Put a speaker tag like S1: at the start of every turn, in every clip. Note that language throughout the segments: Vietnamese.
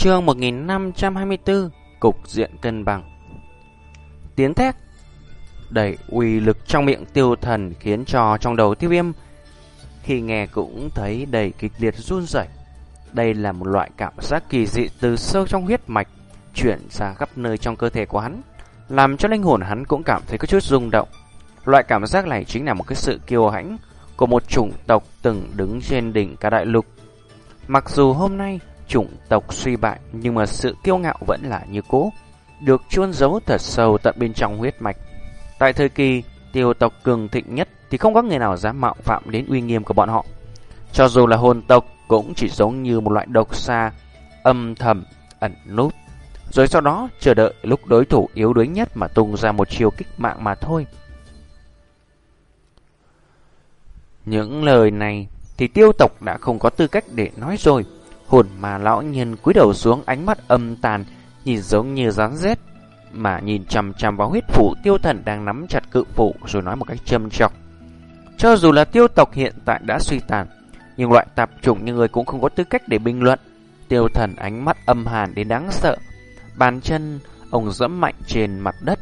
S1: Chương 1524 Cục diện cân bằng. Tiếng thét. Đẩy uy lực trong miệng tiêu thần Khiến cho trong đầu tiêu viêm, Khi nghe cũng thấy đầy kịch liệt run rẩy. Đây là một loại cảm giác kỳ dị Từ sâu trong huyết mạch Chuyển ra khắp nơi trong cơ thể của hắn, Làm cho linh hồn hắn cũng cảm thấy có chút rung động. Loại cảm giác này chính là một cái sự kiêu hãnh Của một chủng tộc từng đứng trên đỉnh cả đại lục. Mặc dù hôm nay chủng tộc suy bại nhưng mà sự kiêu ngạo vẫn là như cũ, được chôn giấu thật sâu tận bên trong huyết mạch. Tại thời kỳ tiêu tộc cường thịnh nhất thì không có người nào dám mạo phạm đến uy nghiêm của bọn họ. Cho dù là hồn tộc cũng chỉ giống như một loại độc xa âm thầm ẩn núp, rồi sau đó chờ đợi lúc đối thủ yếu đuối nhất mà tung ra một chiêu kích mạng mà thôi. Những lời này thì tiêu tộc đã không có tư cách để nói rồi. Hồn mà lão nhân cúi đầu xuống ánh mắt âm tàn, nhìn giống như rắn rết, mà nhìn chằm chằm vào huyết phủ tiêu thần đang nắm chặt cự phủ rồi nói một cách châm chọc. Cho dù là tiêu tộc hiện tại đã suy tàn, nhưng loại tạp chủng như người cũng không có tư cách để bình luận. Tiêu thần ánh mắt âm hàn đến đáng sợ, bàn chân ông dẫm mạnh trên mặt đất,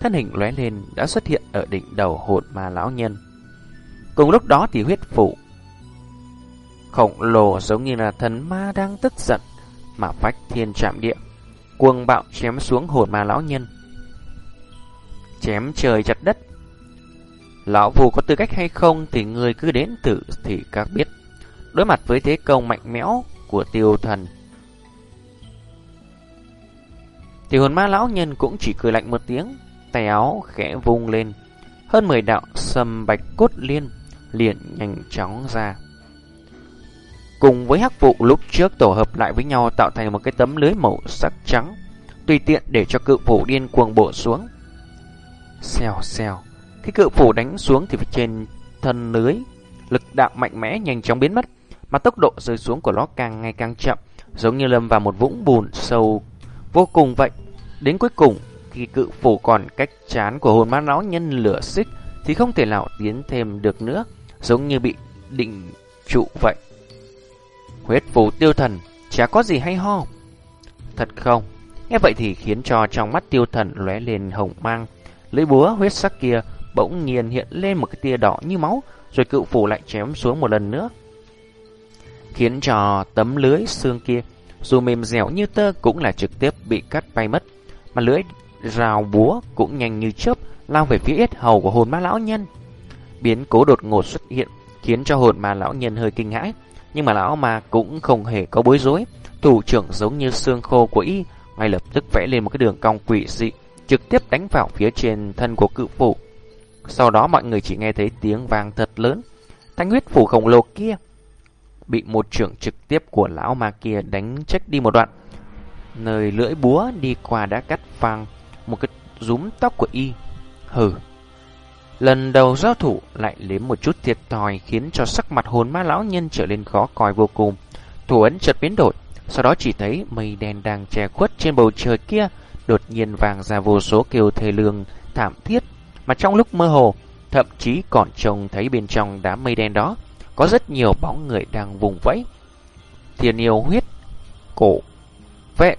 S1: thân hình lóe lên đã xuất hiện ở đỉnh đầu hồn ma lão nhân. Cùng lúc đó thì huyết phủ khổng lồ giống như là thần ma đang tức giận, mà phách thiên chạm địa, cuồng bạo chém xuống hồn ma lão nhân. Chém trời chặt đất. Lão phù có tư cách hay không thì người cứ đến tử thì các biết. Đối mặt với thế công mạnh mẽo của tiêu thần. Thì hồn ma lão nhân cũng chỉ cười lạnh một tiếng, tay áo khẽ vung lên. Hơn 10 đạo sầm bạch cốt liên liền nhanh chóng ra cùng với hắc vụ lúc trước tổ hợp lại với nhau tạo thành một cái tấm lưới màu sắc trắng, tùy tiện để cho cự phủ điên cuồng bộ xuống. Xèo xèo, khi cự phủ đánh xuống thì trên thân lưới, lực đạo mạnh mẽ nhanh chóng biến mất, mà tốc độ rơi xuống của nó càng ngày càng chậm, giống như lâm vào một vũng bùn sâu vô cùng vậy. Đến cuối cùng, khi cự phủ còn cách chán của hồn ma lão nhân lửa xích thì không thể nào tiến thêm được nữa, giống như bị định trụ vậy. Huyết phù tiêu thần, chả có gì hay ho. Thật không? Nghe vậy thì khiến cho trong mắt tiêu thần lóe lên hồng mang. Lưỡi búa huyết sắc kia bỗng nhiên hiện lên một cái tia đỏ như máu, rồi cựu phù lại chém xuống một lần nữa. Khiến cho tấm lưới xương kia, dù mềm dẻo như tơ cũng là trực tiếp bị cắt bay mất. Mà lưỡi rào búa cũng nhanh như chớp lao về phía yết hầu của hồn ma lão nhân. Biến cố đột ngột xuất hiện khiến cho hồn ma lão nhân hơi kinh hãi. Nhưng mà lão ma cũng không hề có bối rối. Thủ trưởng giống như xương khô của y, ngay lập tức vẽ lên một cái đường cong quỷ dị, trực tiếp đánh vào phía trên thân của cự phủ. Sau đó mọi người chỉ nghe thấy tiếng vang thật lớn. Thanh huyết phủ khổng lồ kia bị một trưởng trực tiếp của lão ma kia đánh trách đi một đoạn. Nơi lưỡi búa đi qua đã cắt phang một cái rúm tóc của y. Hừ, Lần đầu giao thủ lại liếm một chút thiệt thòi khiến cho sắc mặt hồn ma lão nhân trở nên khó coi vô cùng. Thủ ấn chợt biến đổi, sau đó chỉ thấy mây đen đang che khuất trên bầu trời kia, đột nhiên vàng ra vô số kêu thê lương thảm thiết, mà trong lúc mơ hồ, thậm chí còn trông thấy bên trong đám mây đen đó có rất nhiều bóng người đang vùng vẫy. Thiên yêu huyết cổ vệ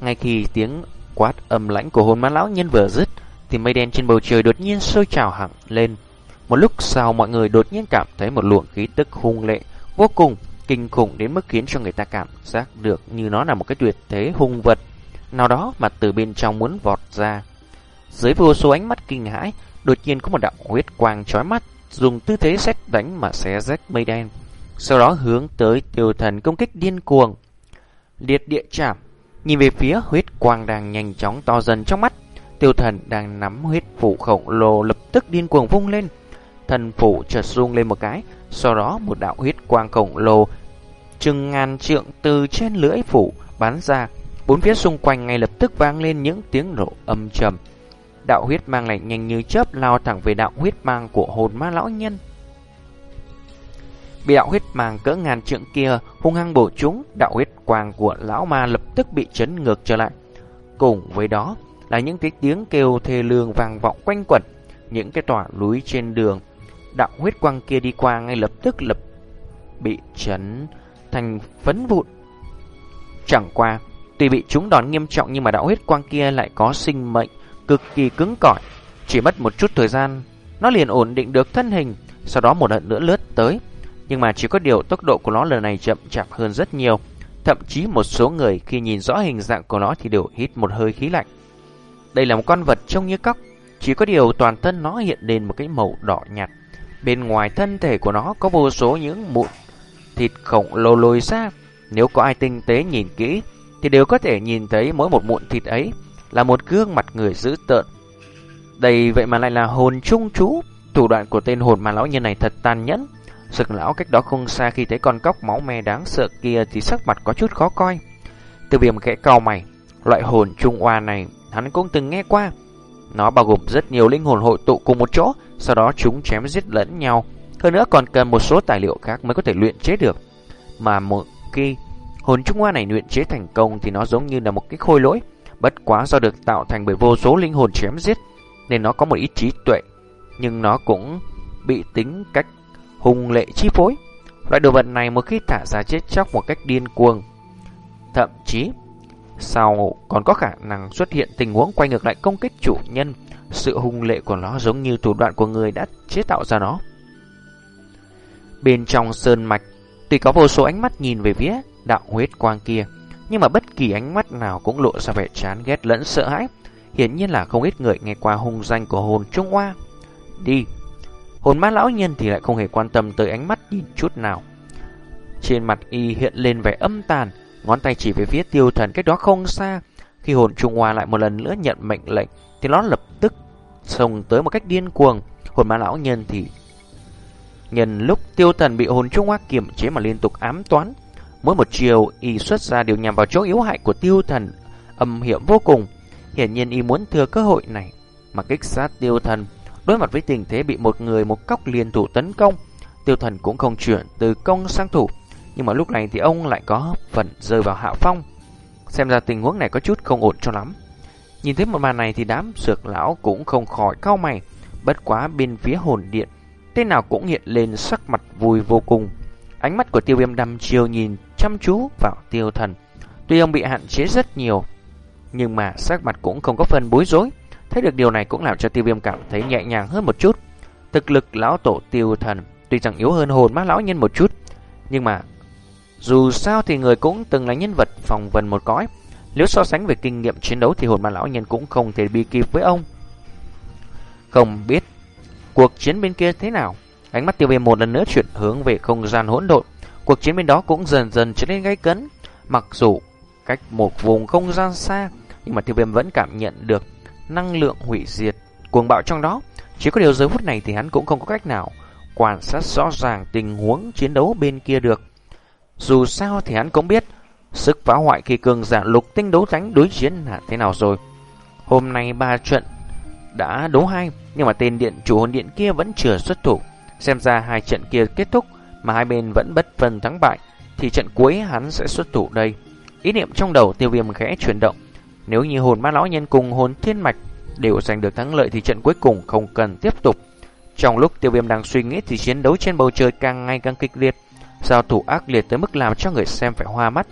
S1: ngay khi tiếng quát âm lãnh của hồn ma lão nhân vừa dứt thì mây đen trên bầu trời đột nhiên sôi trào hẳn lên. Một lúc sau mọi người đột nhiên cảm thấy một luồng khí tức hung lệ vô cùng kinh khủng đến mức khiến cho người ta cảm giác được như nó là một cái tuyệt thế hung vật nào đó mà từ bên trong muốn vọt ra. Dưới vô số ánh mắt kinh hãi, đột nhiên có một đạo huyết quang chói mắt, dùng tư thế xét đánh mà xé rách mây đen. Sau đó hướng tới tiêu thần công kích điên cuồng. Liệt địa chạm, nhìn về phía huyết quang đang nhanh chóng to dần trong mắt, Tiêu thần đang nắm huyết phủ khổng lồ lập tức điên cuồng vung lên. Thần phủ chợt rung lên một cái, sau đó một đạo huyết quang khổng lồ chừng ngàn trượng từ trên lưỡi phủ bắn ra. Bốn phía xung quanh ngay lập tức vang lên những tiếng nổ âm trầm. Đạo huyết mang lại nhanh như chớp lao thẳng về đạo huyết mang của hồn ma lão nhân. Bị đạo huyết mang cỡ ngàn trượng kia hung hăng bổ trúng, đạo huyết quang của lão ma lập tức bị chấn ngược trở lại. Cùng với đó, là những cái tiếng kêu thê lương vang vọng quanh quẩn, những cái tòa núi trên đường. Đạo huyết quang kia đi qua ngay lập tức lập bị chấn thành phấn vụn, Chẳng qua, tuy bị chúng đòn nghiêm trọng nhưng mà đạo huyết quang kia lại có sinh mệnh cực kỳ cứng cỏi. Chỉ mất một chút thời gian, nó liền ổn định được thân hình, sau đó một lần nữa lướt tới. Nhưng mà chỉ có điều tốc độ của nó lần này chậm chạp hơn rất nhiều. Thậm chí một số người khi nhìn rõ hình dạng của nó thì đều hít một hơi khí lạnh. Đây là một con vật trông như cóc, chỉ có điều toàn thân nó hiện lên một cái màu đỏ nhạt. Bên ngoài thân thể của nó có vô số những mụn thịt khổng lồ lồi ra. Nếu có ai tinh tế nhìn kỹ thì đều có thể nhìn thấy mỗi một mụn thịt ấy là một gương mặt người dữ tợn. Đây vậy mà lại là hồn trung chú. Thủ đoạn của tên hồn mà lão nhân này thật tàn nhẫn. Sực lão cách đó không xa khi thấy con cóc máu me đáng sợ kia thì sắc mặt có chút khó coi. Từ viêm khẽ cau mày, loại hồn trung oa này hắn cũng từng nghe qua. Nó bao gồm rất nhiều linh hồn hội tụ cùng một chỗ, sau đó chúng chém giết lẫn nhau. Hơn nữa còn cần một số tài liệu khác mới có thể luyện chế được. Mà một khi hồn trung hoa này luyện chế thành công thì nó giống như là một cái khôi lỗi. Bất quá do được tạo thành bởi vô số linh hồn chém giết nên nó có một ít trí tuệ. Nhưng nó cũng bị tính cách hùng lệ chi phối. Loại đồ vật này một khi thả ra chết chóc một cách điên cuồng. Thậm chí sau còn có khả năng xuất hiện tình huống quay ngược lại công kích chủ nhân. Sự hung lệ của nó giống như thủ đoạn của người đã chế tạo ra nó. Bên trong sơn mạch, tuy có vô số ánh mắt nhìn về phía đạo huyết quang kia, nhưng mà bất kỳ ánh mắt nào cũng lộ ra vẻ chán ghét lẫn sợ hãi. Hiển nhiên là không ít người nghe qua hung danh của hồn Trung Hoa. Đi! Hồn ma lão nhân thì lại không hề quan tâm tới ánh mắt nhìn chút nào. Trên mặt y hiện lên vẻ âm tàn, ngón tay chỉ về phía tiêu thần cách đó không xa. Khi hồn Trung Hoa lại một lần nữa nhận mệnh lệnh, thì nó lập tức xông tới một cách điên cuồng. Hồn ma lão nhân thì Nhân lúc tiêu thần bị hồn trung hoa kiểm chế mà liên tục ám toán, mỗi một chiều y xuất ra đều nhằm vào chỗ yếu hại của tiêu thần, âm hiểm vô cùng. Hiển nhiên y muốn thừa cơ hội này mà kích sát tiêu thần. Đối mặt với tình thế bị một người một cóc liên thủ tấn công, tiêu thần cũng không chuyển từ công sang thủ. Nhưng mà lúc này thì ông lại có phần rơi vào hạ phong. Xem ra tình huống này có chút không ổn cho lắm. Nhìn thấy một màn này thì đám sược lão cũng không khỏi cau mày. Bất quá bên phía hồn điện Tên nào cũng hiện lên sắc mặt vui vô cùng. Ánh mắt của tiêu viêm đăm chiều nhìn chăm chú vào tiêu thần. Tuy ông bị hạn chế rất nhiều, nhưng mà sắc mặt cũng không có phần bối rối. Thấy được điều này cũng làm cho tiêu viêm cảm thấy nhẹ nhàng hơn một chút. Thực lực lão tổ tiêu thần tuy rằng yếu hơn hồn má lão nhân một chút, nhưng mà dù sao thì người cũng từng là nhân vật phòng vần một cõi. Nếu so sánh về kinh nghiệm chiến đấu thì hồn ma lão nhân cũng không thể bị kịp với ông. Không biết Cuộc chiến bên kia thế nào? Ánh mắt tiêu viêm một lần nữa chuyển hướng về không gian hỗn độn. Cuộc chiến bên đó cũng dần dần trở nên gay cấn. Mặc dù cách một vùng không gian xa, nhưng mà tiêu viêm vẫn cảm nhận được năng lượng hủy diệt cuồng bạo trong đó. Chỉ có điều giới phút này thì hắn cũng không có cách nào quan sát rõ ràng tình huống chiến đấu bên kia được. Dù sao thì hắn cũng biết sức phá hoại khi cường giả lục tinh đấu thánh đối chiến là thế nào rồi. Hôm nay ba trận đã đấu hai, nhưng mà tên điện chủ hồn điện kia vẫn chưa xuất thủ. Xem ra hai trận kia kết thúc mà hai bên vẫn bất phân thắng bại, thì trận cuối hắn sẽ xuất thủ đây. Ý niệm trong đầu tiêu viêm khẽ chuyển động. Nếu như hồn ma lão nhân cùng hồn thiên mạch đều giành được thắng lợi thì trận cuối cùng không cần tiếp tục. Trong lúc tiêu viêm đang suy nghĩ thì chiến đấu trên bầu trời càng ngày càng kịch liệt. Giao thủ ác liệt tới mức làm cho người xem phải hoa mắt.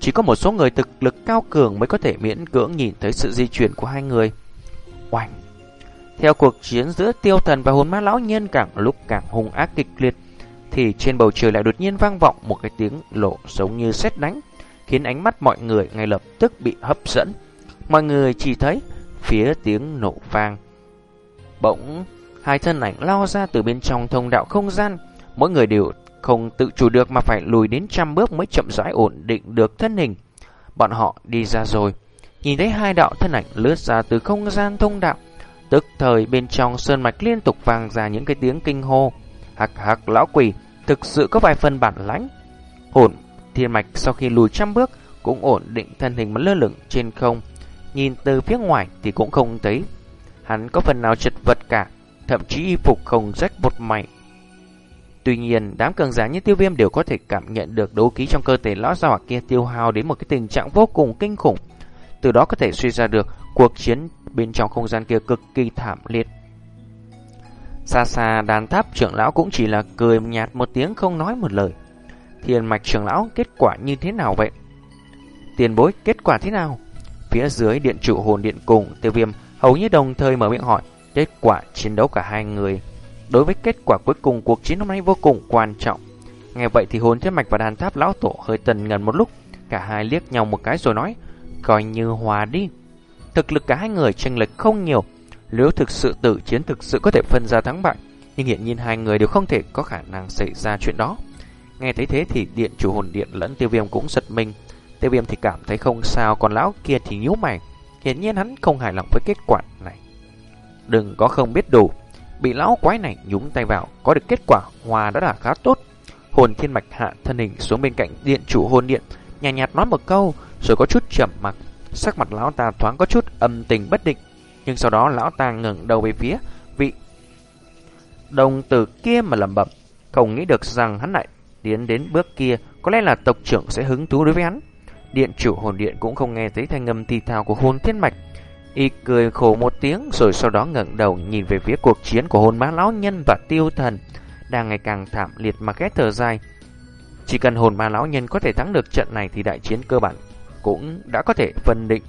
S1: Chỉ có một số người thực lực cao cường mới có thể miễn cưỡng nhìn thấy sự di chuyển của hai người. Oanh! Theo cuộc chiến giữa tiêu thần và hồn ma lão nhân càng lúc càng hung ác kịch liệt, thì trên bầu trời lại đột nhiên vang vọng một cái tiếng lộ giống như sét đánh, khiến ánh mắt mọi người ngay lập tức bị hấp dẫn. Mọi người chỉ thấy phía tiếng nổ vang. Bỗng, hai thân ảnh lao ra từ bên trong thông đạo không gian, mỗi người đều không tự chủ được mà phải lùi đến trăm bước mới chậm rãi ổn định được thân hình. Bọn họ đi ra rồi, nhìn thấy hai đạo thân ảnh lướt ra từ không gian thông đạo, Tức thời bên trong sơn mạch liên tục vang ra những cái tiếng kinh hô. Hạc hạc lão quỷ, thực sự có vài phần bản lãnh. Ổn, thiên mạch sau khi lùi trăm bước cũng ổn định thân hình mà lơ lửng trên không. Nhìn từ phía ngoài thì cũng không thấy. Hắn có phần nào chật vật cả, thậm chí y phục không rách một mảnh. Tuy nhiên, đám cường giả như tiêu viêm đều có thể cảm nhận được đấu khí trong cơ thể lão gia hỏa kia tiêu hao đến một cái tình trạng vô cùng kinh khủng. Từ đó có thể suy ra được cuộc chiến bên trong không gian kia cực kỳ thảm liệt. Xa xa đàn tháp trưởng lão cũng chỉ là cười nhạt một tiếng không nói một lời. Thiên mạch trưởng lão kết quả như thế nào vậy? tiền bối kết quả thế nào? Phía dưới điện trụ hồn điện cùng tiêu viêm hầu như đồng thời mở miệng hỏi kết quả chiến đấu cả hai người. Đối với kết quả cuối cùng cuộc chiến hôm nay vô cùng quan trọng. Nghe vậy thì hồn thiết mạch và đàn tháp lão tổ hơi tần ngần một lúc. Cả hai liếc nhau một cái rồi nói, coi như hòa đi. Thực lực cả hai người chênh lệch không nhiều. Nếu thực sự tử chiến thực sự có thể phân ra thắng bại, nhưng hiện nhiên hai người đều không thể có khả năng xảy ra chuyện đó. Nghe thấy thế thì điện chủ hồn điện lẫn tiêu viêm cũng giật mình. Tiêu viêm thì cảm thấy không sao, còn lão kia thì nhíu mày. hiển nhiên hắn không hài lòng với kết quả này. Đừng có không biết đủ. Bị lão quái này nhúng tay vào, có được kết quả hòa đã là khá tốt. Hồn thiên mạch hạ thân hình xuống bên cạnh điện chủ hồn điện, nhạt nhạt nói một câu, rồi có chút trầm mặc. Sắc mặt lão ta thoáng có chút âm tình bất định, nhưng sau đó lão ta ngẩng đầu về phía vị đồng tử kia mà lẩm bẩm, không nghĩ được rằng hắn lại tiến đến bước kia, có lẽ là tộc trưởng sẽ hứng thú đối với hắn. Điện chủ hồn điện cũng không nghe thấy thanh âm thì thào của hồn thiên mạch. Y cười khổ một tiếng rồi sau đó ngẩng đầu nhìn về phía cuộc chiến của hồn má lão nhân và tiêu thần, đang ngày càng thảm liệt mà ghét thở dài. Chỉ cần hồn ma lão nhân có thể thắng được trận này thì đại chiến cơ bản cũng đã có thể phân định.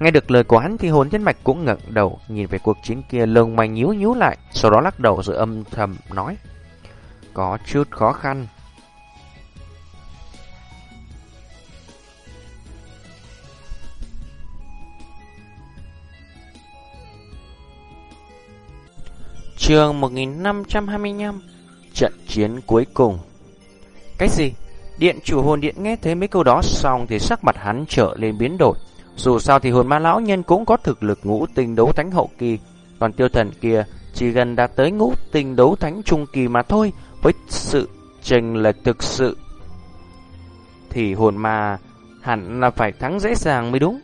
S1: Nghe được lời của hắn thì hồn thiên mạch cũng ngẩng đầu nhìn về cuộc chiến kia lông mày nhíu nhíu lại, sau đó lắc đầu rồi âm thầm nói. Có chút khó khăn. Trường 1525 Trận chiến cuối cùng Cái gì? Điện chủ hồn điện nghe thấy mấy câu đó xong thì sắc mặt hắn trở lên biến đổi. Dù sao thì hồn ma lão nhân cũng có thực lực ngũ tinh đấu thánh hậu kỳ, còn tiêu thần kia chỉ gần đạt tới ngũ tinh đấu thánh trung kỳ mà thôi, với sự chênh lệch thực sự thì hồn ma hẳn là phải thắng dễ dàng mới đúng.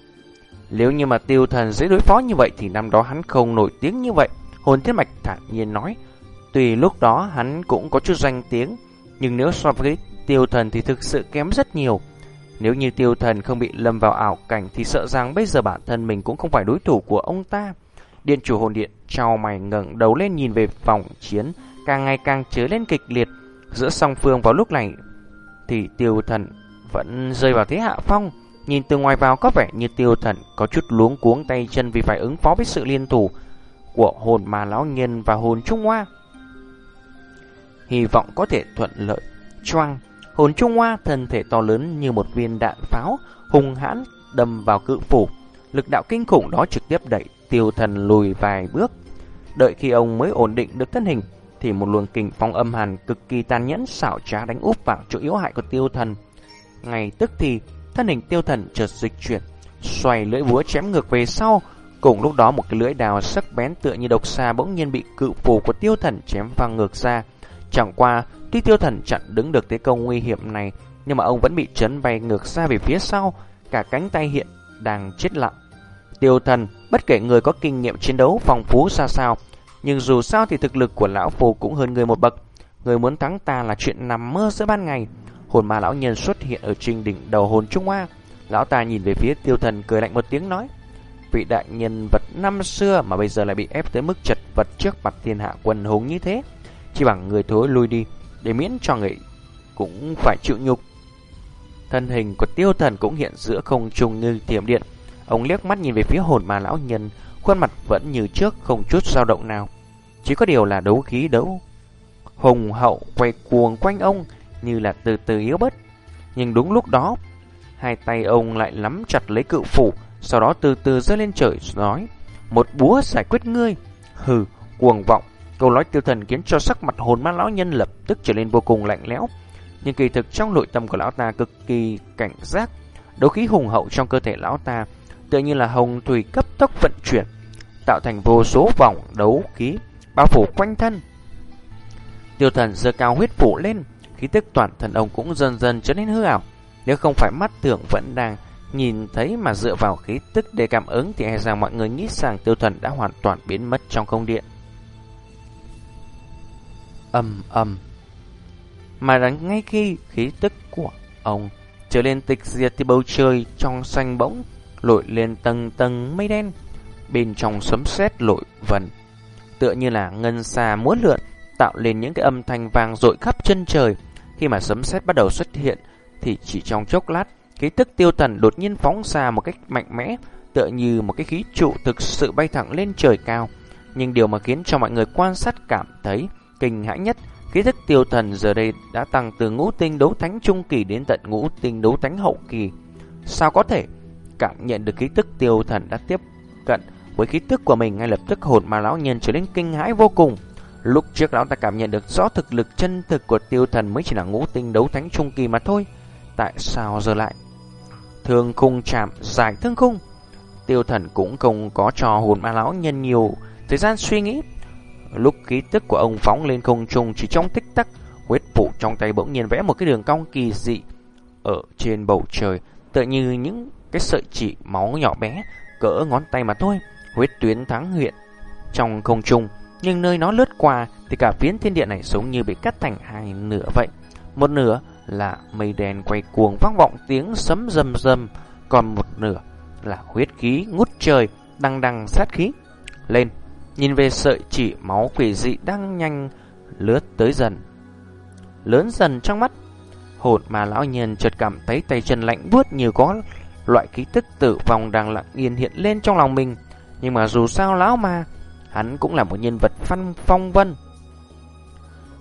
S1: Nếu như mà tiêu thần dễ đối phó như vậy thì năm đó hắn không nổi tiếng như vậy. Hồn Thiết Mạch thản nhiên nói, tùy lúc đó hắn cũng có chút danh tiếng, nhưng nếu so với tiêu thần thì thực sự kém rất nhiều. Nếu như tiêu thần không bị lâm vào ảo cảnh thì sợ rằng bây giờ bản thân mình cũng không phải đối thủ của ông ta. Điện chủ hồn điện trao mày ngẩng đầu lên nhìn về vòng chiến, càng ngày càng trở lên kịch liệt. Giữa song phương vào lúc này thì tiêu thần vẫn rơi vào thế hạ phong. Nhìn từ ngoài vào có vẻ như tiêu thần có chút luống cuống tay chân vì phải ứng phó với sự liên thủ của hồn ma lão nhân và hồn Trung Hoa. Hy vọng có thể thuận lợi. Choang, hồn Trung Hoa thân thể to lớn như một viên đạn pháo, hùng hãn đâm vào cự phủ. Lực đạo kinh khủng đó trực tiếp đẩy tiêu thần lùi vài bước. Đợi khi ông mới ổn định được thân hình, thì một luồng kình phong âm hàn cực kỳ tàn nhẫn xảo trá đánh úp vào chỗ yếu hại của tiêu thần. Ngay tức thì, thân hình tiêu thần chợt dịch chuyển, xoay lưỡi búa chém ngược về sau, Cùng lúc đó một cái lưỡi đào sắc bén tựa như độc xa bỗng nhiên bị cự phù của tiêu thần chém văng ngược ra. Chẳng qua, tuy tiêu thần chặn đứng được thế công nguy hiểm này, nhưng mà ông vẫn bị chấn bay ngược ra về phía sau, cả cánh tay hiện đang chết lặng. Tiêu thần, bất kể người có kinh nghiệm chiến đấu phong phú xa sao, nhưng dù sao thì thực lực của lão phù cũng hơn người một bậc. Người muốn thắng ta là chuyện nằm mơ giữa ban ngày. Hồn ma lão nhân xuất hiện ở trên đỉnh đầu hồn Trung Hoa. Lão ta nhìn về phía tiêu thần cười lạnh một tiếng nói vị đại nhân vật năm xưa mà bây giờ lại bị ép tới mức chật vật trước mặt thiên hạ quân hùng như thế. Chỉ bằng người thối lui đi, để miễn cho người cũng phải chịu nhục. Thân hình của tiêu thần cũng hiện giữa không trung như tiềm điện. Ông liếc mắt nhìn về phía hồn ma lão nhân, khuôn mặt vẫn như trước không chút dao động nào. Chỉ có điều là đấu khí đấu. Hùng hậu quay cuồng quanh ông như là từ từ yếu bớt. Nhưng đúng lúc đó, hai tay ông lại nắm chặt lấy cự phủ, sau đó từ từ rơi lên trời nói Một búa giải quyết ngươi. Hừ, cuồng vọng. Câu nói tiêu thần khiến cho sắc mặt hồn ma lão nhân lập tức trở nên vô cùng lạnh lẽo. Nhưng kỳ thực trong nội tâm của lão ta cực kỳ cảnh giác. Đấu khí hùng hậu trong cơ thể lão ta Tựa như là hồng thủy cấp tốc vận chuyển Tạo thành vô số vòng đấu khí Bao phủ quanh thân. Tiêu thần giơ cao huyết phủ lên Khí tức toàn thần ông cũng dần dần trở nên hư ảo. Nếu không phải mắt tưởng vẫn đang Nhìn thấy mà dựa vào khí tức để cảm ứng thì e rằng mọi người nghĩ rằng tiêu thần đã hoàn toàn biến mất trong không điện. Âm âm. Mà đánh ngay khi khí tức của ông trở lên tịch diệt thì bầu trời trong xanh bỗng lội lên tầng tầng mây đen. Bên trong sấm sét lội vần. Tựa như là ngân xa múa lượn tạo lên những cái âm thanh vang rội khắp chân trời. Khi mà sấm sét bắt đầu xuất hiện thì chỉ trong chốc lát, khí tức tiêu thần đột nhiên phóng ra một cách mạnh mẽ, tựa như một cái khí trụ thực sự bay thẳng lên trời cao. Nhưng điều mà khiến cho mọi người quan sát cảm thấy kinh hãi nhất, khí thức tiêu thần giờ đây đã tăng từ ngũ tinh đấu thánh trung kỳ đến tận ngũ tinh đấu thánh hậu kỳ. Sao có thể? Cảm nhận được khí tức tiêu thần đã tiếp cận với khí tức của mình ngay lập tức hồn mà lão nhân trở nên kinh hãi vô cùng. Lúc trước lão ta cảm nhận được rõ thực lực chân thực của tiêu thần mới chỉ là ngũ tinh đấu thánh trung kỳ mà thôi. Tại sao giờ lại? Thương khung chạm giải thương khung. Tiêu thần cũng không có cho hồn ma lão nhân nhiều thời gian suy nghĩ. Lúc ký tức của ông phóng lên không trung chỉ trong tích tắc, huyết vụ trong tay bỗng nhiên vẽ một cái đường cong kỳ dị ở trên bầu trời, tựa như những cái sợi chỉ máu nhỏ bé cỡ ngón tay mà thôi. Huyết tuyến thắng huyện trong không trung, nhưng nơi nó lướt qua thì cả phiến thiên địa này giống như bị cắt thành hai nửa vậy. Một nửa là mây đen quay cuồng vang vọng tiếng sấm rầm rầm, còn một nửa là huyết khí ngút trời, đằng đằng sát khí. Lên, nhìn về sợi chỉ máu quỷ dị đang nhanh lướt tới dần. Lớn dần trong mắt, hồn mà lão nhân chợt cảm thấy tay chân lạnh buốt như có loại khí tức tử vong đang lặng yên hiện lên trong lòng mình. Nhưng mà dù sao lão mà, hắn cũng là một nhân vật văn phong vân.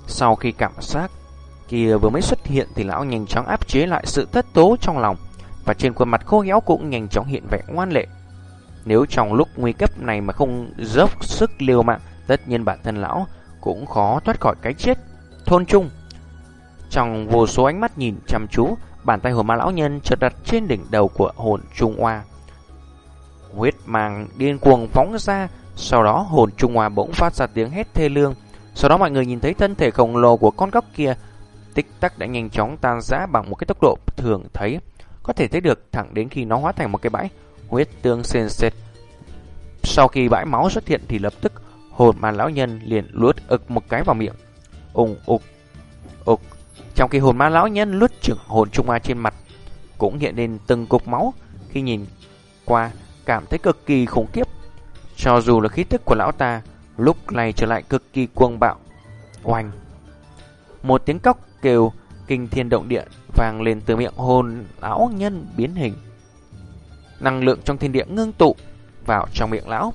S1: Sau khi cảm giác kia vừa mới xuất hiện thì lão nhanh chóng áp chế lại sự thất tố trong lòng và trên khuôn mặt khô héo cũng nhanh chóng hiện vẻ ngoan lệ. Nếu trong lúc nguy cấp này mà không dốc sức liều mạng, tất nhiên bản thân lão cũng khó thoát khỏi cái chết. Thôn trung Trong vô số ánh mắt nhìn chăm chú, bàn tay hồn ma lão nhân chợt đặt trên đỉnh đầu của hồn Trung Hoa. Huyết màng điên cuồng phóng ra, sau đó hồn Trung Hoa bỗng phát ra tiếng hét thê lương. Sau đó mọi người nhìn thấy thân thể khổng lồ của con góc kia tích tắc đã nhanh chóng tan rã bằng một cái tốc độ thường thấy. Có thể thấy được thẳng đến khi nó hóa thành một cái bãi huyết tương sền sệt. Sau khi bãi máu xuất hiện thì lập tức hồn ma lão nhân liền luốt ực một cái vào miệng. Ùng ục, ục. Trong khi hồn ma lão nhân luốt trưởng hồn Trung ma trên mặt cũng hiện lên từng cục máu khi nhìn qua cảm thấy cực kỳ khủng khiếp. Cho dù là khí tức của lão ta lúc này trở lại cực kỳ cuồng bạo. Oanh! Một tiếng cóc kêu kinh thiên động địa vang lên từ miệng hồn lão nhân biến hình. Năng lượng trong thiên địa ngưng tụ vào trong miệng lão.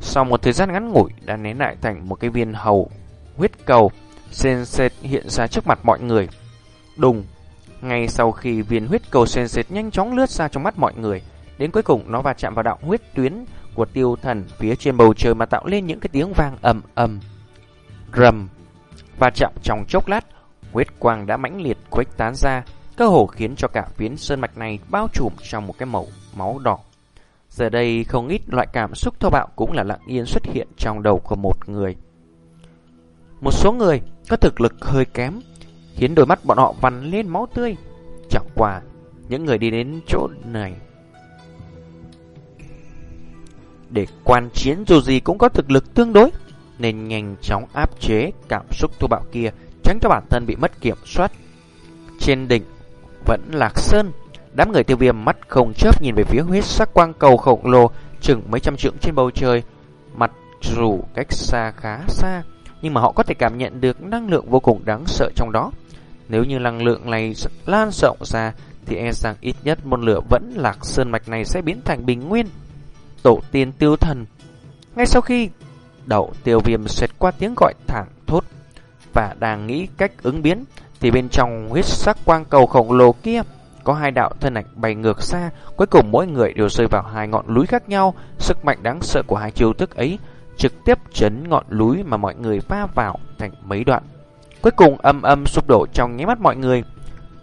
S1: Sau một thời gian ngắn ngủi đã nén lại thành một cái viên hầu huyết cầu sền sệt hiện ra trước mặt mọi người. Đùng! Ngay sau khi viên huyết cầu sền sệt nhanh chóng lướt ra trong mắt mọi người, đến cuối cùng nó va chạm vào đạo huyết tuyến của tiêu thần phía trên bầu trời mà tạo lên những cái tiếng vang ầm ầm. Rầm! Va chạm trong chốc lát, huyết quang đã mãnh liệt khuếch tán ra, cơ hồ khiến cho cả phiến sơn mạch này bao trùm trong một cái màu máu đỏ. Giờ đây không ít loại cảm xúc thô bạo cũng là lặng yên xuất hiện trong đầu của một người. Một số người có thực lực hơi kém, khiến đôi mắt bọn họ vằn lên máu tươi. Chẳng qua, những người đi đến chỗ này để quan chiến dù gì cũng có thực lực tương đối, nên nhanh chóng áp chế cảm xúc thô bạo kia, tránh cho bản thân bị mất kiểm soát. Trên đỉnh vẫn lạc sơn, đám người tiêu viêm mắt không chớp nhìn về phía huyết sắc quang cầu khổng lồ chừng mấy trăm trượng trên bầu trời, mặt dù cách xa khá xa, nhưng mà họ có thể cảm nhận được năng lượng vô cùng đáng sợ trong đó. Nếu như năng lượng này lan rộng ra, thì e rằng ít nhất môn lửa vẫn lạc sơn mạch này sẽ biến thành bình nguyên. Tổ tiên tiêu thần Ngay sau khi đậu tiêu viêm xẹt qua tiếng gọi thẳng thốt và đang nghĩ cách ứng biến, thì bên trong huyết sắc quang cầu khổng lồ kia có hai đạo thân ảnh bay ngược xa, cuối cùng mỗi người đều rơi vào hai ngọn núi khác nhau, sức mạnh đáng sợ của hai chiêu thức ấy trực tiếp chấn ngọn núi mà mọi người va vào thành mấy đoạn. Cuối cùng âm âm sụp đổ trong nháy mắt mọi người.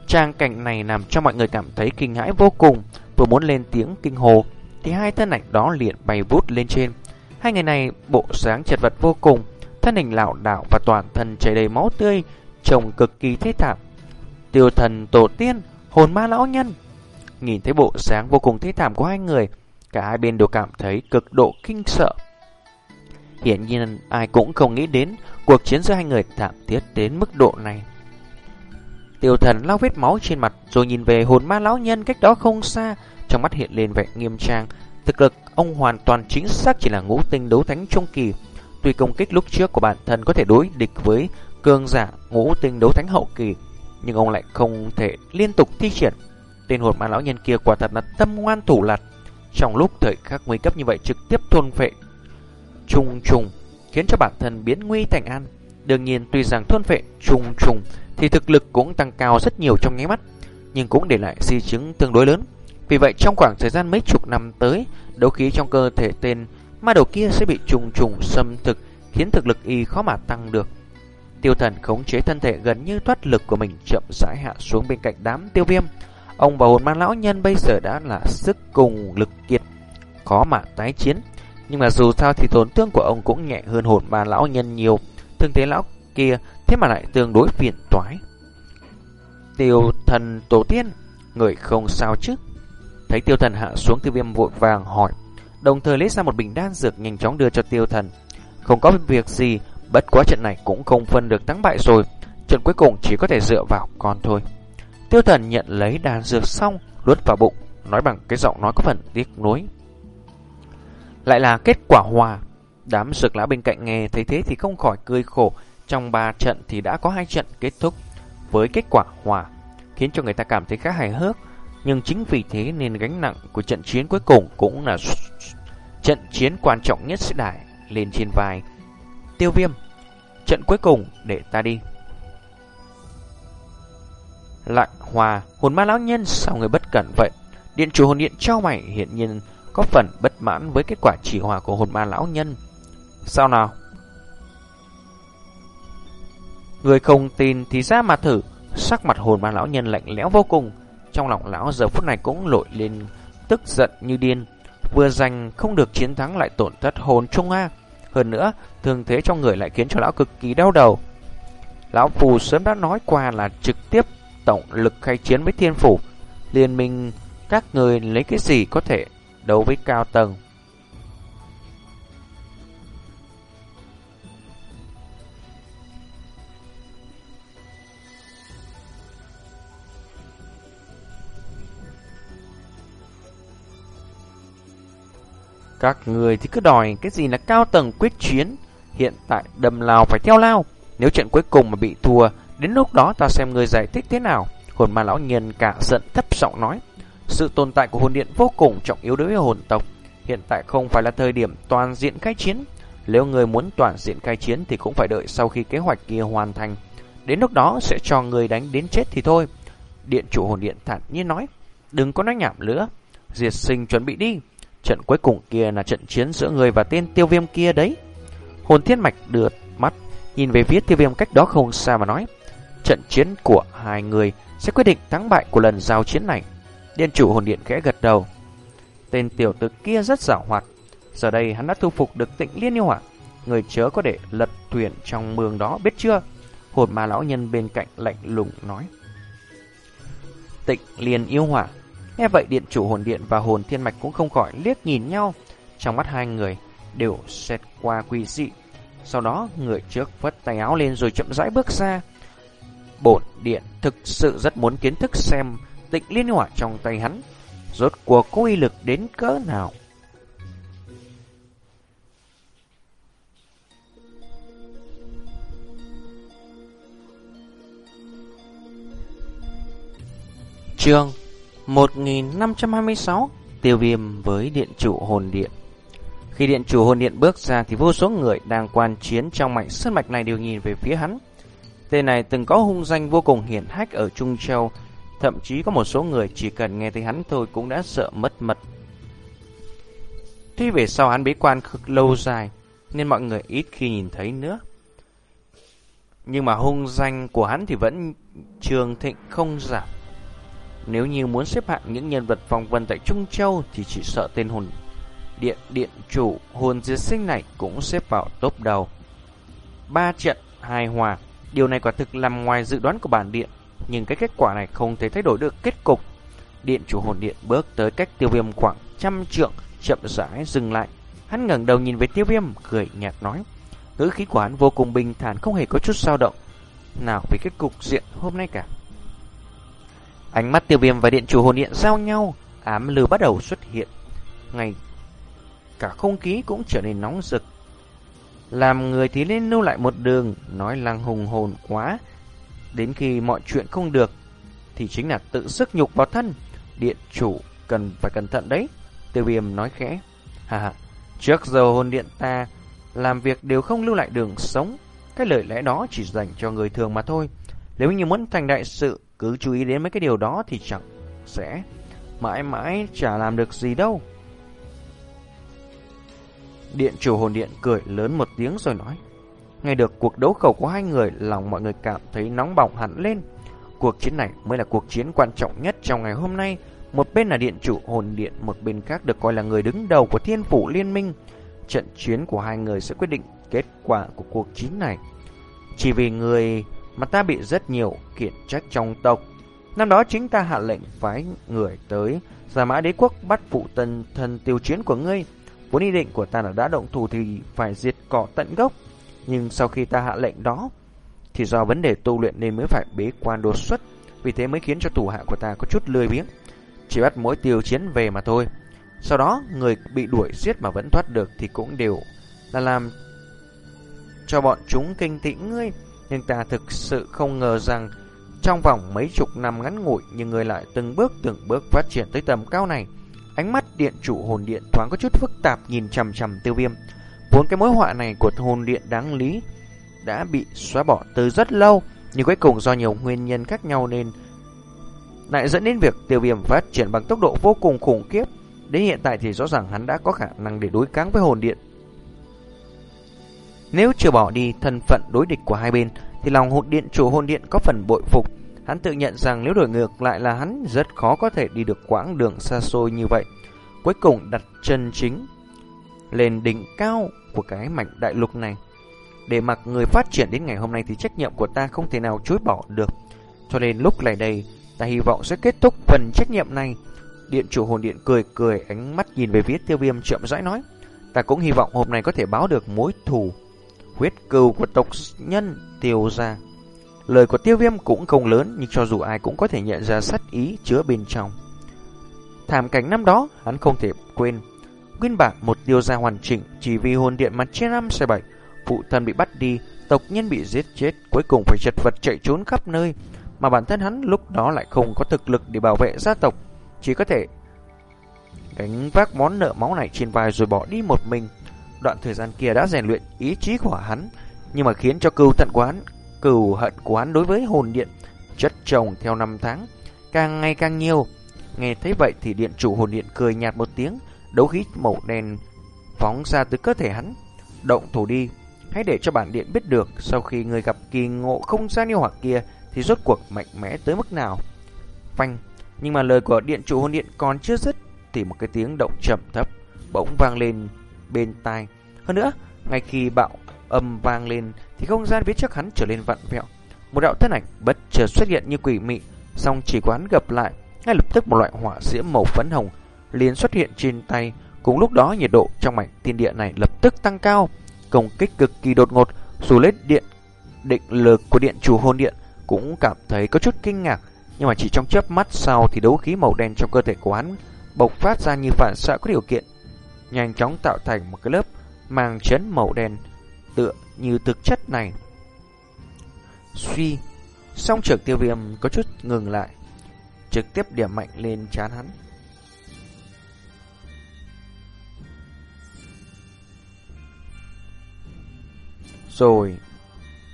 S1: Trang cảnh này làm cho mọi người cảm thấy kinh hãi vô cùng, vừa muốn lên tiếng kinh hồ thì hai thân ảnh đó liền bay vút lên trên. Hai người này bộ dáng chật vật vô cùng, thân hình lảo đảo và toàn thân chảy đầy máu tươi, trông cực kỳ thế thảm. Tiêu thần tổ tiên, hồn ma lão nhân. Nhìn thấy bộ dáng vô cùng thế thảm của hai người, cả hai bên đều cảm thấy cực độ kinh sợ. Hiển nhiên ai cũng không nghĩ đến cuộc chiến giữa hai người thảm thiết đến mức độ này. Tiêu thần lau vết máu trên mặt rồi nhìn về hồn ma lão nhân cách đó không xa, trong mắt hiện lên vẻ nghiêm trang. Thực lực ông hoàn toàn chính xác chỉ là ngũ tinh đấu thánh trung kỳ. Tuy công kích lúc trước của bản thân có thể đối địch với cường giả ngũ tinh đấu thánh hậu kỳ, nhưng ông lại không thể liên tục thi triển. Tên hồn ma lão nhân kia quả thật là tâm ngoan thủ lặt. Trong lúc thời khắc nguy cấp như vậy trực tiếp thôn phệ trùng trùng khiến cho bản thân biến nguy thành an. Đương nhiên tuy rằng thôn phệ trùng trùng thì thực lực cũng tăng cao rất nhiều trong nháy mắt, nhưng cũng để lại di chứng tương đối lớn. Vì vậy trong khoảng thời gian mấy chục năm tới, đấu khí trong cơ thể tên ma đầu kia sẽ bị trùng trùng xâm thực, khiến thực lực y khó mà tăng được. Tiêu thần khống chế thân thể gần như thoát lực của mình chậm rãi hạ xuống bên cạnh đám tiêu viêm. Ông và hồn ma lão nhân bây giờ đã là sức cùng lực kiệt, khó mà tái chiến. Nhưng mà dù sao thì tổn thương của ông cũng nhẹ hơn hồn ma lão nhân nhiều. Thương thế lão kia thế mà lại tương đối phiền toái. Tiêu thần tổ tiên, người không sao chứ? Thấy tiêu thần hạ xuống tiêu viêm vội vàng hỏi, đồng thời lấy ra một bình đan dược nhanh chóng đưa cho tiêu thần. Không có việc gì, bất quá trận này cũng không phân được thắng bại rồi. Trận cuối cùng chỉ có thể dựa vào con thôi. Tiêu thần nhận lấy đan dược xong, luốt vào bụng, nói bằng cái giọng nói có phần tiếc nuối. Lại là kết quả hòa. Đám sực lão bên cạnh nghe thấy thế thì không khỏi cười khổ. Trong ba trận thì đã có hai trận kết thúc với kết quả hòa, khiến cho người ta cảm thấy khá hài hước. Nhưng chính vì thế nên gánh nặng của trận chiến cuối cùng cũng là trận chiến quan trọng nhất sẽ đải lên trên vai. Tiêu viêm, trận cuối cùng để ta đi. Lặng hòa, hồn ma lão nhân sao người bất cẩn vậy? Điện chủ hồn điện trao mày hiện nhiên có phần bất mãn với kết quả chỉ hòa của hồn ma lão nhân. Sao nào? Người không tin thì ra mà thử, sắc mặt hồn ma lão nhân lạnh lẽo vô cùng. Trong lòng lão giờ phút này cũng nổi lên tức giận như điên. Vừa giành không được chiến thắng lại tổn thất hồn trung A. Hơn nữa, thường thế trong người lại khiến cho lão cực kỳ đau đầu. Lão Phù sớm đã nói qua là trực tiếp tổng lực khai chiến với thiên phủ. Liên minh các người lấy cái gì có thể đấu với cao tầng. Các người thì cứ đòi cái gì là cao tầng quyết chiến. Hiện tại đầm lao phải theo lao. Nếu trận cuối cùng mà bị thua, đến lúc đó ta xem người giải thích thế nào. Hồn ma lão nhân cả giận thấp giọng nói. Sự tồn tại của hồn điện vô cùng trọng yếu đối với hồn tộc. Hiện tại không phải là thời điểm toàn diện khai chiến. Nếu người muốn toàn diện khai chiến thì cũng phải đợi sau khi kế hoạch kia hoàn thành. Đến lúc đó sẽ cho người đánh đến chết thì thôi. Điện chủ hồn điện thản nhiên nói. Đừng có nói nhảm nữa. Diệt sinh chuẩn bị đi. Trận cuối cùng kia là trận chiến giữa người và tên tiêu viêm kia đấy. Hồn thiên mạch đưa mắt, nhìn về phía tiêu viêm cách đó không xa mà nói. Trận chiến của hai người sẽ quyết định thắng bại của lần giao chiến này. Điện chủ hồn điện khẽ gật đầu. Tên tiểu tử kia rất giảo hoạt. Giờ đây hắn đã thu phục được tịnh liên yêu hỏa. Người chớ có để lật thuyền trong mương đó biết chưa? Hồn ma lão nhân bên cạnh lạnh lùng nói. Tịnh liên yêu hỏa Nghe vậy, điện chủ hồn điện và hồn thiên mạch cũng không khỏi liếc nhìn nhau. Trong mắt hai người đều xét qua quỷ dị. Sau đó, người trước vất tay áo lên rồi chậm rãi bước ra. Bổn điện thực sự rất muốn kiến thức xem tịnh liên hỏa trong tay hắn. Rốt cuộc có uy lực đến cỡ nào. Chương 1526 Tiêu viêm với điện chủ hồn điện Khi điện chủ hồn điện bước ra thì vô số người đang quan chiến trong mảnh sơn mạch này đều nhìn về phía hắn. Tên này từng có hung danh vô cùng hiển hách ở Trung Châu, thậm chí có một số người chỉ cần nghe thấy hắn thôi cũng đã sợ mất mật. Tuy về sau hắn bế quan cực lâu dài, nên mọi người ít khi nhìn thấy nữa. Nhưng mà hung danh của hắn thì vẫn trường thịnh không giảm. Nếu như muốn xếp hạng những nhân vật phong vân tại Trung Châu thì chỉ sợ tên hồn điện điện chủ hồn diệt sinh này cũng xếp vào top đầu. Ba trận hai hòa, điều này quả thực nằm ngoài dự đoán của bản điện, nhưng cái kết quả này không thể thay đổi được kết cục. Điện chủ hồn điện bước tới cách tiêu viêm khoảng trăm trượng, chậm rãi dừng lại. Hắn ngẩng đầu nhìn về tiêu viêm, cười nhạt nói. Ngữ khí của hắn vô cùng bình thản, không hề có chút dao động. Nào về kết cục diện hôm nay cả. Ánh mắt tiêu viêm và điện chủ hồn điện giao nhau, ám lưu bắt đầu xuất hiện. Ngay cả không khí cũng trở nên nóng rực. Làm người thì nên lưu lại một đường, nói lăng hùng hồn quá. Đến khi mọi chuyện không được thì chính là tự sức nhục vào thân. Điện chủ cần phải cẩn thận đấy. Tiêu viêm nói khẽ. Hà hà, trước giờ hồn điện ta làm việc đều không lưu lại đường sống. Cái lời lẽ đó chỉ dành cho người thường mà thôi. Nếu như muốn thành đại sự, cứ chú ý đến mấy cái điều đó thì chẳng sẽ mãi mãi chả làm được gì đâu. Điện chủ hồn điện cười lớn một tiếng rồi nói. Nghe được cuộc đấu khẩu của hai người, lòng mọi người cảm thấy nóng bỏng hẳn lên. Cuộc chiến này mới là cuộc chiến quan trọng nhất trong ngày hôm nay. Một bên là điện chủ hồn điện, một bên khác được coi là người đứng đầu của thiên phủ liên minh. Trận chiến của hai người sẽ quyết định kết quả của cuộc chiến này. Chỉ vì người mà ta bị rất nhiều kiện trách trong tộc. Năm đó chính ta hạ lệnh phái người tới Giả mã đế quốc bắt phụ tân thân tiêu chiến của ngươi. Vốn ý định của ta là đã động thủ thì phải diệt cỏ tận gốc. Nhưng sau khi ta hạ lệnh đó, thì do vấn đề tu luyện nên mới phải bế quan đột xuất. Vì thế mới khiến cho thủ hạ của ta có chút lười biếng. Chỉ bắt mỗi tiêu chiến về mà thôi. Sau đó, người bị đuổi giết mà vẫn thoát được thì cũng đều là làm cho bọn chúng kinh tĩnh ngươi. Nhưng ta thực sự không ngờ rằng trong vòng mấy chục năm ngắn ngủi nhưng người lại từng bước từng bước phát triển tới tầm cao này. Ánh mắt điện chủ hồn điện thoáng có chút phức tạp nhìn chằm chằm tiêu viêm. Vốn cái mối họa này của hồn điện đáng lý đã bị xóa bỏ từ rất lâu, nhưng cuối cùng do nhiều nguyên nhân khác nhau nên lại dẫn đến việc tiêu viêm phát triển bằng tốc độ vô cùng khủng khiếp. Đến hiện tại thì rõ ràng hắn đã có khả năng để đối kháng với hồn điện. Nếu chưa bỏ đi thân phận đối địch của hai bên, thì lòng hồn điện chủ hồn điện có phần bội phục. Hắn tự nhận rằng nếu đổi ngược lại là hắn rất khó có thể đi được quãng đường xa xôi như vậy. Cuối cùng đặt chân chính lên đỉnh cao của cái mảnh đại lục này. Để mặc người phát triển đến ngày hôm nay thì trách nhiệm của ta không thể nào chối bỏ được. Cho nên lúc này đây, ta hy vọng sẽ kết thúc phần trách nhiệm này. Điện chủ hồn điện cười cười ánh mắt nhìn về phía tiêu viêm chậm rãi nói. Ta cũng hy vọng hôm nay có thể báo được mối thù huyết cừu của tộc nhân tiêu ra. Lời của tiêu viêm cũng không lớn nhưng cho dù ai cũng có thể nhận ra sát ý chứa bên trong. Thảm cảnh năm đó hắn không thể quên. Nguyên bản một tiêu gia hoàn chỉnh chỉ vì hồn điện mặt trên năm xe bảy, phụ thân bị bắt đi, tộc nhân bị giết chết, cuối cùng phải chật vật chạy trốn khắp nơi. Mà bản thân hắn lúc đó lại không có thực lực để bảo vệ gia tộc, chỉ có thể gánh vác món nợ máu này trên vai rồi bỏ đi một mình. Đoạn thời gian kia đã rèn luyện ý chí của hắn, nhưng mà khiến cho cừu tận quán, cừu hận quán đối với hồn điện chất chồng theo năm tháng, càng ngày càng nhiều. Nghe thấy vậy thì điện chủ hồn điện cười nhạt một tiếng, đấu khí màu đen phóng ra từ cơ thể hắn. Động thủ đi, hãy để cho bản điện biết được sau khi người gặp kỳ ngộ không gian yêu hoặc kia thì rốt cuộc mạnh mẽ tới mức nào. Phanh, nhưng mà lời của điện chủ hồn điện còn chưa dứt thì một cái tiếng động trầm thấp bỗng vang lên bên tai. Hơn nữa, ngay khi bạo âm vang lên thì không gian phía trước hắn trở nên vặn vẹo. Một đạo thân ảnh bất chợt xuất hiện như quỷ mị, song chỉ quán gặp lại, ngay lập tức một loại hỏa diễm màu phấn hồng liền xuất hiện trên tay. Cùng lúc đó nhiệt độ trong mảnh thiên địa này lập tức tăng cao, công kích cực kỳ đột ngột, dù lết điện định lực của điện chủ hồn điện cũng cảm thấy có chút kinh ngạc, nhưng mà chỉ trong chớp mắt sau thì đấu khí màu đen trong cơ thể của hắn bộc phát ra như phản xạ có điều kiện nhanh chóng tạo thành một cái lớp màng chấn màu đen tựa như thực chất này. Suy, song trưởng tiêu viêm có chút ngừng lại, trực tiếp điểm mạnh lên chán hắn. Rồi,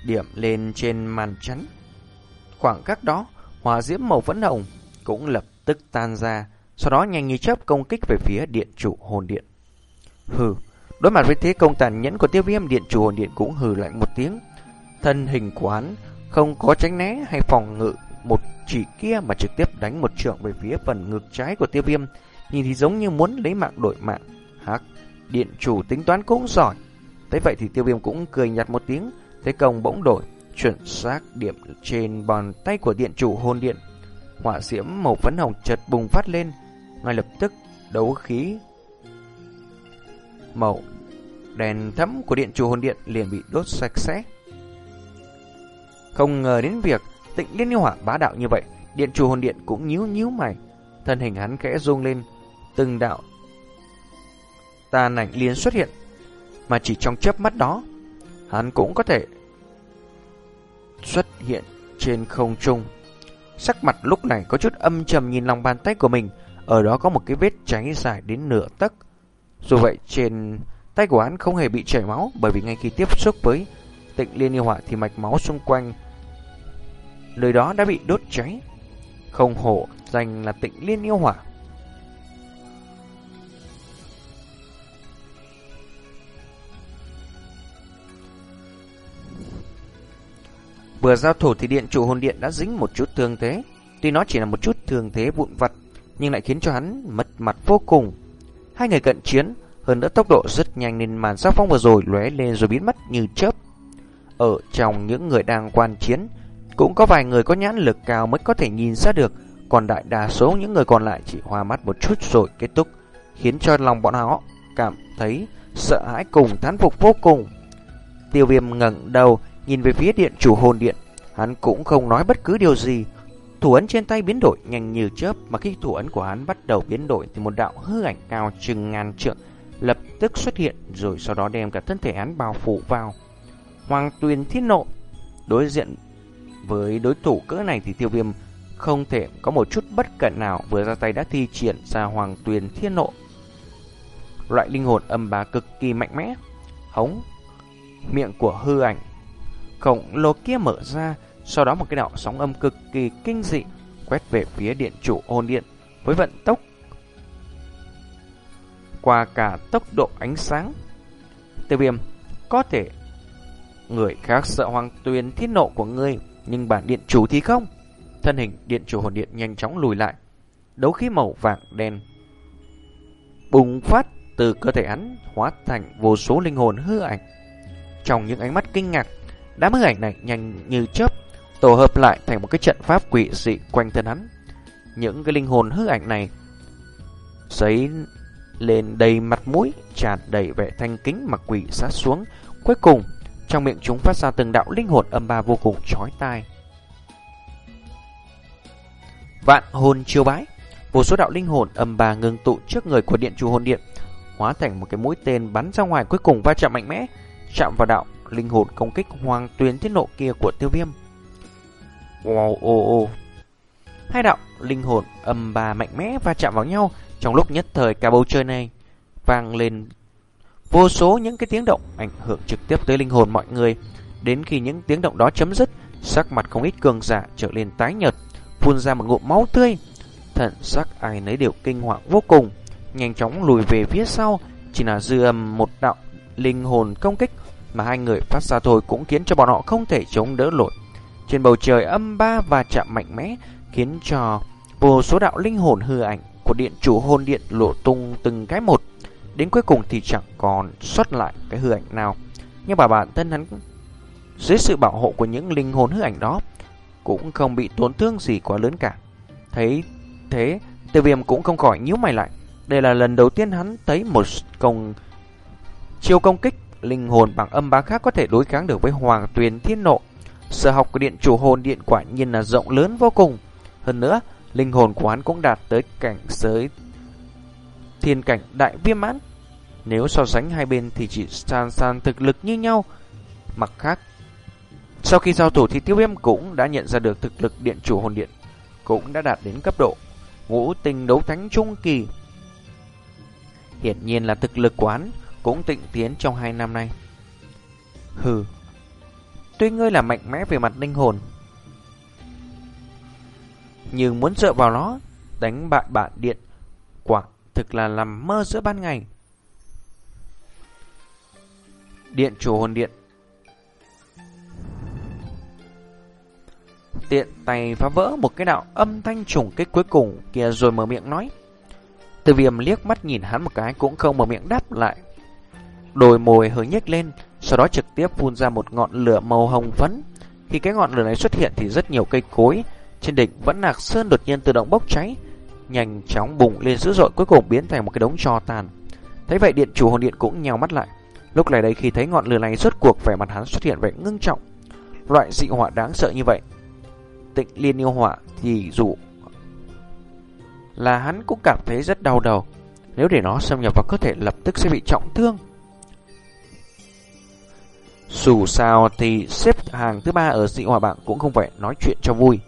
S1: điểm lên trên màn chắn. Khoảng cách đó, hỏa diễm màu vẫn hồng cũng lập tức tan ra, sau đó nhanh như chớp công kích về phía điện chủ hồn điện. Hừ, đối mặt với thế công tàn nhẫn của tiêu viêm điện chủ hồn điện cũng hừ lại một tiếng. Thân hình của hắn không có tránh né hay phòng ngự một chỉ kia mà trực tiếp đánh một trượng về phía phần ngực trái của tiêu viêm. Nhìn thì giống như muốn lấy mạng đổi mạng. Hắc, điện chủ tính toán cũng giỏi. Thế vậy thì tiêu viêm cũng cười nhạt một tiếng. Thế công bỗng đổi, chuẩn xác điểm trên bàn tay của điện chủ hồn điện. Hỏa diễm màu phấn hồng chợt bùng phát lên. Ngay lập tức đấu khí màu đèn thẫm của điện chủ hồn điện liền bị đốt sạch sẽ. Không ngờ đến việc tịnh liên hỏa bá đạo như vậy, điện chủ hồn điện cũng nhíu nhíu mày, thân hình hắn khẽ rung lên, từng đạo tàn ảnh liền xuất hiện, mà chỉ trong chớp mắt đó, hắn cũng có thể xuất hiện trên không trung. Sắc mặt lúc này có chút âm trầm nhìn lòng bàn tay của mình, ở đó có một cái vết cháy dài đến nửa tấc. Dù vậy trên tay của hắn không hề bị chảy máu bởi vì ngay khi tiếp xúc với tịnh liên yêu hỏa thì mạch máu xung quanh nơi đó đã bị đốt cháy. Không hổ danh là tịnh liên yêu hỏa. Vừa giao thủ thì điện chủ hồn điện đã dính một chút thương thế. Tuy nó chỉ là một chút thương thế vụn vặt, nhưng lại khiến cho hắn mất mặt vô cùng. Hai người cận chiến, hơn nữa tốc độ rất nhanh nên màn sắc phong vừa rồi lóe lên rồi biến mất như chớp. Ở trong những người đang quan chiến, cũng có vài người có nhãn lực cao mới có thể nhìn ra được, còn đại đa số những người còn lại chỉ hoa mắt một chút rồi kết thúc, khiến cho lòng bọn họ cảm thấy sợ hãi cùng thán phục vô cùng. Tiêu viêm ngẩng đầu, nhìn về phía điện chủ hồn điện, hắn cũng không nói bất cứ điều gì. Thủ ấn trên tay biến đổi nhanh như chớp, mà khi thủ ấn của hắn bắt đầu biến đổi thì một đạo hư ảnh cao chừng ngàn trượng lập tức xuất hiện rồi sau đó đem cả thân thể hắn bao phủ vào. Hoàng Tuyền Thiên Nộ đối diện với đối thủ cỡ này thì Tiêu Viêm không thể có một chút bất cẩn nào vừa ra tay đã thi triển ra Hoàng Tuyền Thiên Nộ. Loại linh hồn âm bá cực kỳ mạnh mẽ, hống miệng của hư ảnh khổng lồ kia mở ra, sau đó một cái đạo sóng âm cực kỳ kinh dị quét về phía điện chủ hồn điện với vận tốc qua cả tốc độ ánh sáng. Tiêu viêm có thể người khác sợ hoàng tuyền thiết nộ của ngươi, nhưng bản điện chủ thì không. Thân hình điện chủ hồn điện nhanh chóng lùi lại. Đấu khí màu vàng đen bùng phát từ cơ thể hắn hóa thành vô số linh hồn hư ảnh. Trong những ánh mắt kinh ngạc, đám hư ảnh này nhanh như chớp tổ hợp lại thành một cái trận pháp quỷ dị quanh thân hắn. Những cái linh hồn hư ảnh này giấy lên đầy mặt mũi, tràn đầy vẻ thanh kính mà quỷ sát xuống. Cuối cùng, trong miệng chúng phát ra từng đạo linh hồn âm ba vô cùng chói tai. Vạn hồn chiêu bái, vô số đạo linh hồn âm ba ngưng tụ trước người của điện chủ hồn điện, hóa thành một cái mũi tên bắn ra ngoài cuối cùng va chạm mạnh mẽ, chạm vào đạo linh hồn công kích hoàng tuyến tiết nộ kia của tiêu viêm. Wow, ô ô. Hai đạo linh hồn âm ba mạnh mẽ va chạm vào nhau, trong lúc nhất thời cả bầu trời này vang lên vô số những cái tiếng động ảnh hưởng trực tiếp tới linh hồn mọi người. Đến khi những tiếng động đó chấm dứt, sắc mặt không ít cường giả trở lên tái nhợt, phun ra một ngụm máu tươi. Thần sắc ai nấy đều kinh hoàng vô cùng, nhanh chóng lùi về phía sau, chỉ là dư âm một đạo linh hồn công kích mà hai người phát ra thôi cũng khiến cho bọn họ không thể chống đỡ nổi. Trên bầu trời âm ba và chạm mạnh mẽ khiến cho vô số đạo linh hồn hư ảnh của điện chủ hồn điện lộ tung từng cái một. Đến cuối cùng thì chẳng còn xuất lại cái hư ảnh nào. Nhưng mà bản thân hắn dưới sự bảo hộ của những linh hồn hư ảnh đó cũng không bị tổn thương gì quá lớn cả. Thấy thế, tiêu viêm cũng không khỏi nhíu mày lại. Đây là lần đầu tiên hắn thấy một công chiêu công kích linh hồn bằng âm bá khác có thể đối kháng được với hoàng tuyền thiên nộ. Sở học của điện chủ hồn điện quả nhiên là rộng lớn vô cùng. Hơn nữa, linh hồn của hắn cũng đạt tới cảnh giới thiên cảnh đại viêm mãn. Nếu so sánh hai bên thì chỉ san san thực lực như nhau. Mặt khác, sau khi giao thủ thì tiêu viêm cũng đã nhận ra được thực lực điện chủ hồn điện cũng đã đạt đến cấp độ ngũ tinh đấu thánh trung kỳ. Hiển nhiên là thực lực quán cũng tịnh tiến trong hai năm nay. Hừ, tuy ngươi là mạnh mẽ về mặt linh hồn, nhưng muốn dựa vào nó đánh bại bạn điện quả thực là làm mơ giữa ban ngày. Điện chủ hồn điện Tiện tay phá vỡ một cái đạo âm thanh trùng kích cuối cùng kia rồi mở miệng nói. Từ viêm liếc mắt nhìn hắn một cái cũng không mở miệng đáp lại. Đôi môi hơi nhếch lên, sau đó trực tiếp phun ra một ngọn lửa màu hồng phấn. Khi cái ngọn lửa này xuất hiện thì rất nhiều cây cối trên đỉnh vẫn nạc sơn đột nhiên tự động bốc cháy, nhanh chóng bùng lên dữ dội cuối cùng biến thành một cái đống tro tàn. Thấy vậy điện chủ hồn điện cũng nhào mắt lại. Lúc này đây khi thấy ngọn lửa này rốt cuộc vẻ mặt hắn xuất hiện vẻ ngưng trọng. Loại dị họa đáng sợ như vậy. Tịnh liên yêu họa thì dù là hắn cũng cảm thấy rất đau đầu. Nếu để nó xâm nhập vào cơ thể lập tức sẽ bị trọng thương. Dù sao thì xếp hàng thứ ba ở dị hòa bảng cũng không phải nói chuyện cho vui.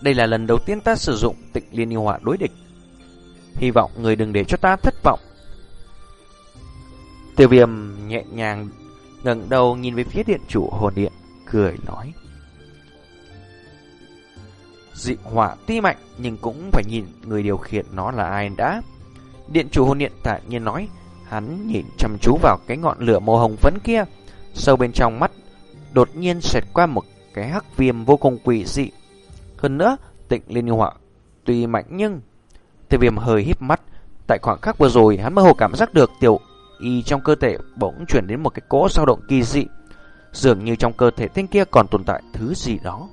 S1: Đây là lần đầu tiên ta sử dụng tịnh liên yêu hỏa đối địch. Hy vọng người đừng để cho ta thất vọng. Tiêu viêm nhẹ nhàng ngẩng đầu nhìn về phía điện chủ hồn điện, cười nói. Dị hỏa tuy mạnh nhưng cũng phải nhìn người điều khiển nó là ai đã. Điện chủ hồn điện tại nhiên nói, hắn nhìn chăm chú vào cái ngọn lửa màu hồng phấn kia. Sâu bên trong mắt, đột nhiên xẹt qua một cái hắc viêm vô cùng quỷ dị. Hơn nữa, tịnh liên hỏa tuy mạnh nhưng... Tiêu viêm hơi híp mắt, tại khoảng khắc vừa rồi hắn mơ hồ cảm giác được tiểu y trong cơ thể bỗng chuyển đến một cái cỗ dao động kỳ dị. Dường như trong cơ thể tên kia còn tồn tại thứ gì đó.